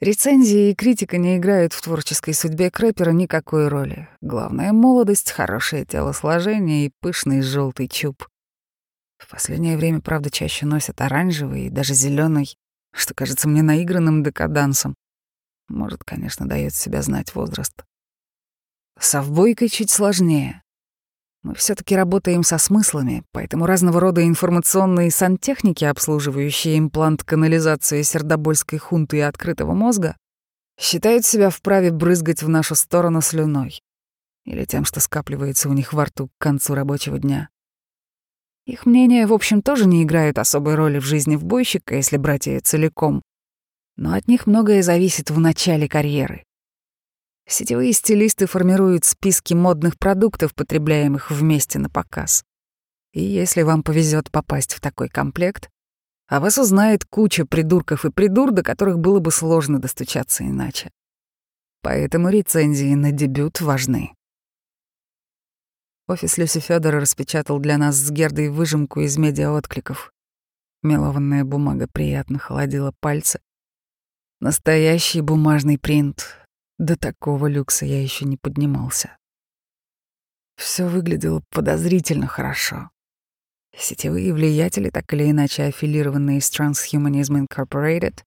Рецензии и критика не играют в творческой судьбе крэпера никакой роли. Главное — молодость, хорошее телосложение и пышный желтый чуб. В последнее время, правда, чаще носят оранжевый и даже зеленый, что кажется мне наигранным декадансом. Может, конечно, дает себя знать возраст. С овбойкой чуть сложнее. Мы все таки работаем со смыслами, поэтому разного рода информационные сантехники, обслуживающие имплант канализации сердобольской хунты и открытого мозга, считают себя вправе брызгать в нашу сторону слюной или тем, что скапливается у них во рту к концу рабочего дня. Их мнение, в общем, тоже не играет особой роли в жизни вбойщика, если брать ее целиком. Но от них многое зависит в начале карьеры. Сетевые стилисты формируют списки модных продуктов, потребляемых вместе на показ. И если вам повезет попасть в такой комплект, о вас узнает куча придурков и придур, до которых было бы сложно достучаться иначе. Поэтому рецензии на дебют важны. Офис Люси Федора распечатал для нас с Гердой выжимку из медиаоткликов. Мелованная бумага приятно холодила пальцы. Настоящий бумажный принт, до такого люкса я еще не поднимался. Все выглядело подозрительно хорошо. Сетевые влиятели, так или иначе аффилированные с Transhumanism Incorporated,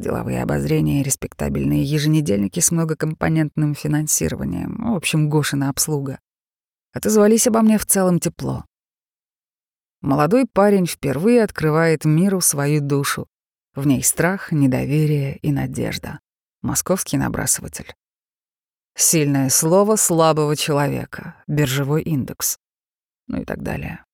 деловые обозрения респектабельные еженедельники с многокомпонентным финансированием, в общем, Гошина обслуга, отозвались обо мне в целом тепло. Молодой парень впервые открывает миру свою душу. В ней страх, недоверие и надежда московский набрасыватель. Сильное слово слабого человека, биржевой индекс, ну и так далее.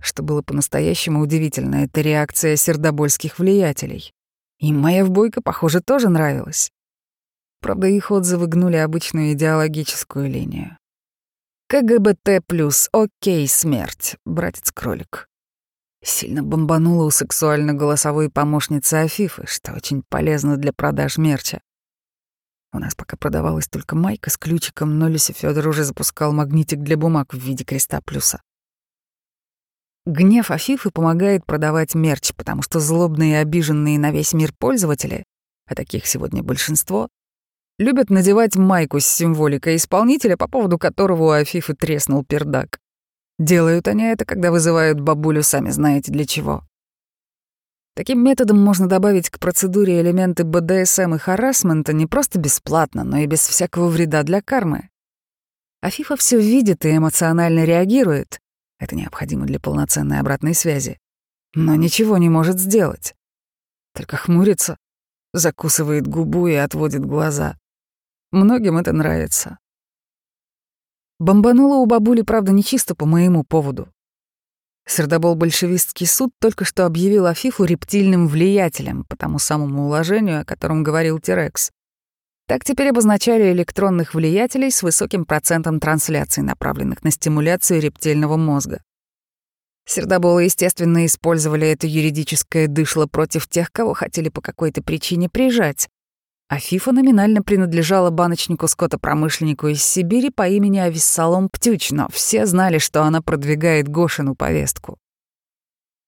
Что было по-настоящему удивительно, это реакция сердобольских влиятелей. И моя вбойка, похоже, тоже нравилась. Правда, их отзывы гнули обычную идеологическую линию. КГБТ плюс окей, смерть, братец-кролик. Сильно бомбанула у сексуально-голосовой помощницы Афифы, что очень полезно для продаж мерча. У нас пока продавалась только майка с ключиком, но Люси Федор уже запускал магнитик для бумаг в виде креста плюса. Гнев Афифы помогает продавать мерч, потому что злобные и обиженные на весь мир пользователи, а таких сегодня большинство, любят надевать майку с символикой исполнителя, по поводу которого у Афифы треснул пердак. Делают они это, когда вызывают бабулю сами знаете для чего. Таким методом можно добавить к процедуре элементы БДСМ и харасмента не просто бесплатно, но и без всякого вреда для кармы. А Фифа все видит и эмоционально реагирует. Это необходимо для полноценной обратной связи. Но ничего не может сделать. Только хмурится, закусывает губу и отводит глаза. Многим это нравится. Бомбануло у бабули, правда, не чисто по моему поводу. Сердобол-большевистский суд только что объявил Афифу рептильным влиятелем по тому самому уложению, о котором говорил Терекс. Так теперь обозначали электронных влиятелей с высоким процентом трансляций, направленных на стимуляцию рептильного мозга. Сердоболы, естественно, использовали это юридическое дышло против тех, кого хотели по какой-то причине прижать. А Фифа номинально принадлежала баночнику-скотопромышленнику из Сибири по имени Ависсалом Птюч, но все знали, что она продвигает Гошину повестку.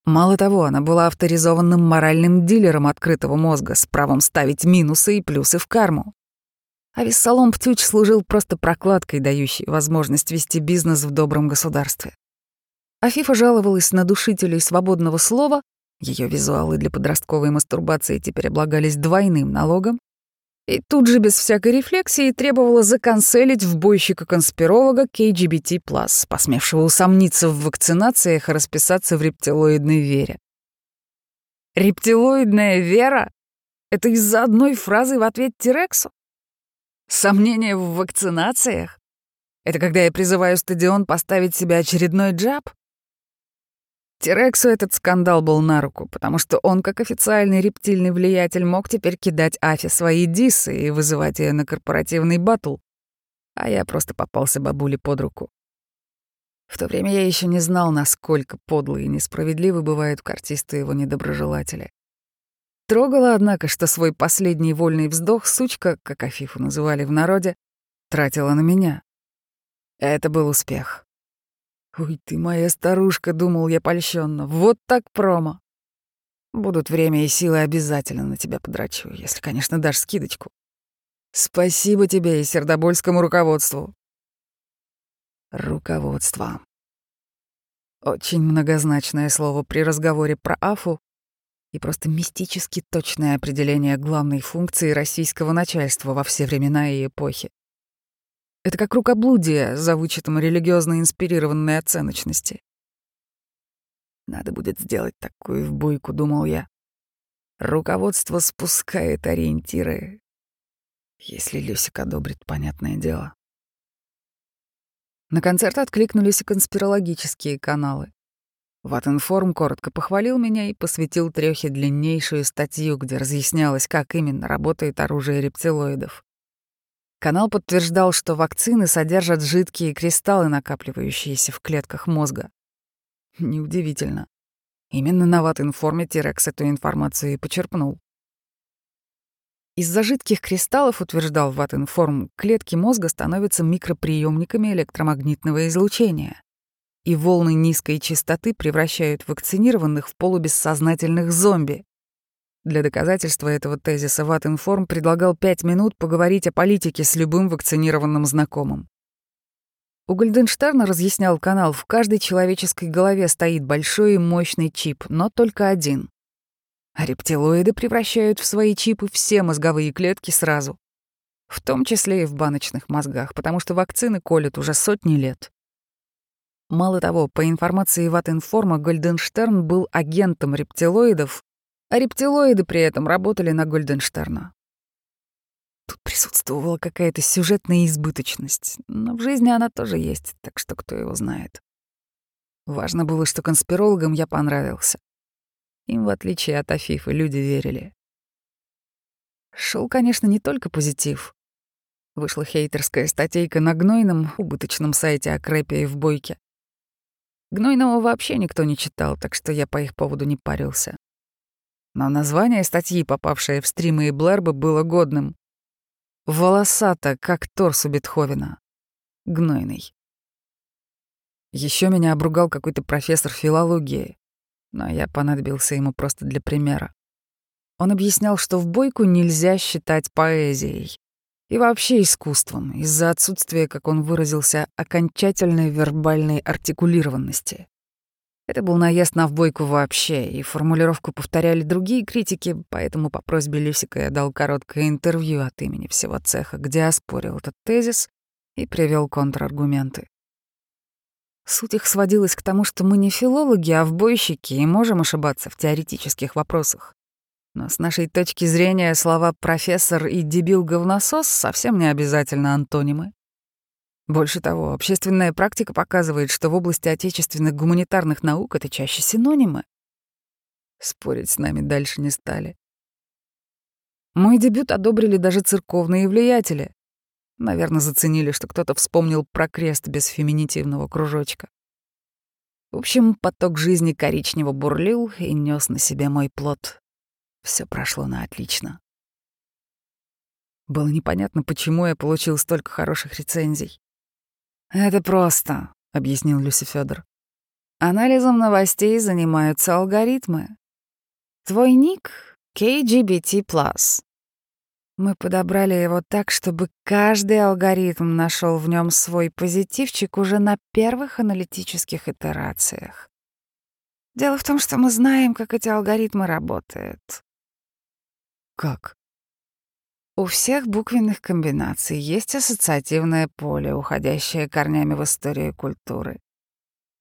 Мало того, она была авторизованным моральным дилером открытого мозга с правом ставить минусы и плюсы в карму. А Виссалом Птюч служил просто прокладкой, дающей возможность вести бизнес в добром государстве. Афифа жаловалась на душителей свободного слова, ее визуалы для подростковой мастурбации теперь облагались двойным налогом, и тут же без всякой рефлексии требовала заканцелить вбойщика-конспиролога KGBT+, посмевшего усомниться в вакцинациях и расписаться в рептилоидной вере. Рептилоидная вера? Это из-за одной фразы в ответ Тирексу? Сомнения в вакцинациях? Это когда я призываю стадион поставить себе очередной джаб? Терексу этот скандал был на руку, потому что он, как официальный рептильный влиятель, мог теперь кидать Афи свои дисы и вызывать ее на корпоративный батл. А я просто попался бабуле под руку. В то время я еще не знал, насколько подлые и несправедливы бывают к артисту его недоброжелатели. Трогало, однако, что свой последний вольный вздох сучка, как Афифу называли в народе, тратила на меня. Это был успех. «Ой, ты моя старушка», — думал я польщенно. «Вот так промо». Будут время и силы, обязательно на тебя подрачу, если, конечно, дашь скидочку. Спасибо тебе и сердобольскому руководству. Руководство. Очень многозначное слово при разговоре про Афу и просто мистически точное определение главной функции российского начальства во все времена и эпохи. Это как рукоблудие за вычетом религиозно инспирированной оценочности. Надо будет сделать такую в бойку, думал я. Руководство спускает ориентиры. Если Люсик одобрит, понятное дело. На концерт откликнулись и конспирологические каналы. Ватинформ коротко похвалил меня и посвятил Трёхе длиннейшую статью, где разъяснялось, как именно работает оружие рептилоидов. Канал подтверждал, что вакцины содержат жидкие кристаллы, накапливающиеся в клетках мозга. Неудивительно. Именно на Ватинформе Тирекс эту информацию и почерпнул. Из-за жидких кристаллов, утверждал Ватинформ, клетки мозга становятся микроприемниками электромагнитного излучения, и волны низкой частоты превращают вакцинированных в полубессознательных зомби. Для доказательства этого тезиса Ватинформ предлагал пять минут поговорить о политике с любым вакцинированным знакомым. У Гольденштерна разъяснял канал, в каждой человеческой голове стоит большой и мощный чип, но только один. А рептилоиды превращают в свои чипы все мозговые клетки сразу. В том числе и в баночных мозгах, потому что вакцины колют уже сотни лет. Мало того, по информации Ватинформа, Гольденштерн был агентом рептилоидов, а рептилоиды при этом работали на Гольденштерна. Тут присутствовала какая-то сюжетная избыточность, но в жизни она тоже есть, так что кто его знает. Важно было, что конспирологам я понравился. Им, в отличие от Афифа, люди верили. Шел, конечно, не только позитив. Вышла хейтерская статейка на гнойном, убыточном сайте о Крэпе и в Бойке. Гнойного вообще никто не читал, так что я по их поводу не парился. Но название статьи, попавшее в стримы и блэрбы, было годным. Волосато, как торс у Бетховена. Гнойный. Еще меня обругал какой-то профессор филологии, но я понадобился ему просто для примера. Он объяснял, что в бойку нельзя считать поэзией и вообще искусством из-за отсутствия, как он выразился, окончательной вербальной артикулированности. Это был наезд на вбойку вообще, и формулировку повторяли другие критики, поэтому по просьбе Люсика я дал короткое интервью от имени всего цеха, где оспорил этот тезис и привел контраргументы. Суть их сводилась к тому, что мы не филологи, а вбойщики и можем ошибаться в теоретических вопросах. Но с нашей точки зрения слова «профессор» и «дебил-говносос» совсем не обязательно антонимы. Больше того, общественная практика показывает, что в области отечественных гуманитарных наук это чаще синонимы. Спорить с нами дальше не стали. Мой дебют одобрили даже церковные влиятели. Наверное, заценили, что кто-то вспомнил про крест без феминитивного кружочка. В общем, поток жизни коричнево бурлил и нес на себе мой плод. Все прошло на отлично. Было непонятно, почему я получил столько хороших рецензий. «Это просто», — объяснил Люси Федор. «Анализом новостей занимаются алгоритмы. Твой ник — KGBT+. Мы подобрали его так, чтобы каждый алгоритм нашел в нем свой позитивчик уже на первых аналитических итерациях. Дело в том, что мы знаем, как эти алгоритмы работают. Как? У всех буквенных комбинаций есть ассоциативное поле, уходящее корнями в историю культуры.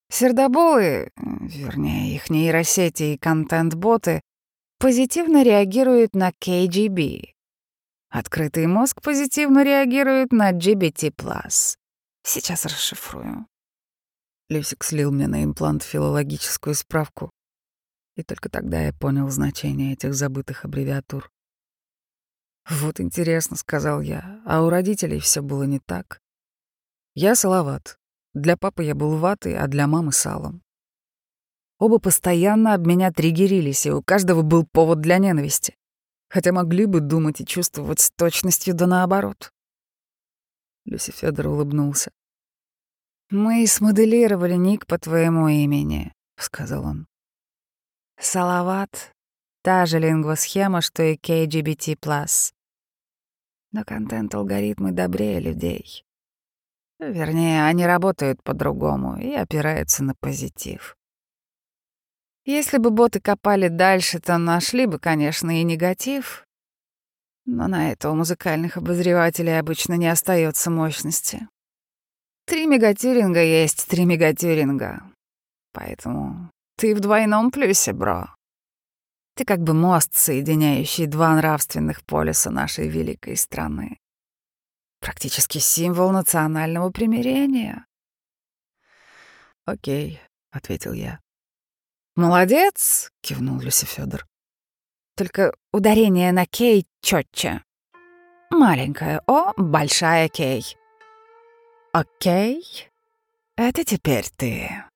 Сердоболы, вернее, их нейросети и контент-боты, позитивно реагируют на KGB. Открытый мозг позитивно реагирует на GBT+. Сейчас расшифрую. Люсик слил мне на имплант филологическую справку, и только тогда я понял значение этих забытых аббревиатур. «Вот интересно», — сказал я, а у родителей все было не так. Я салават. Для папы я был ватой, а для мамы — салом. Оба постоянно об меня триггерились, и у каждого был повод для ненависти. Хотя могли бы думать и чувствовать с точностью да наоборот. Люси Федор улыбнулся. «Мы смоделировали ник по твоему имени», — сказал он. «Салават та же лингвосхема, что и KGBT+. Но контент-алгоритмы добрее людей. Вернее, они работают по-другому и опираются на позитив. Если бы боты копали дальше, то нашли бы, конечно, и негатив. Но на это у музыкальных обозревателей обычно не остается мощности. Три мегатюринга есть три мегатюринга. Поэтому ты в двойном плюсе, бро. Ты как бы мост, соединяющий два нравственных полюса нашей великой страны. Практически символ национального примирения. «Окей», — ответил я. «Молодец!» — кивнул Люси Федор. «Только ударение на «кей» четче. Маленькая «о», большая «кей». «Окей, это теперь ты».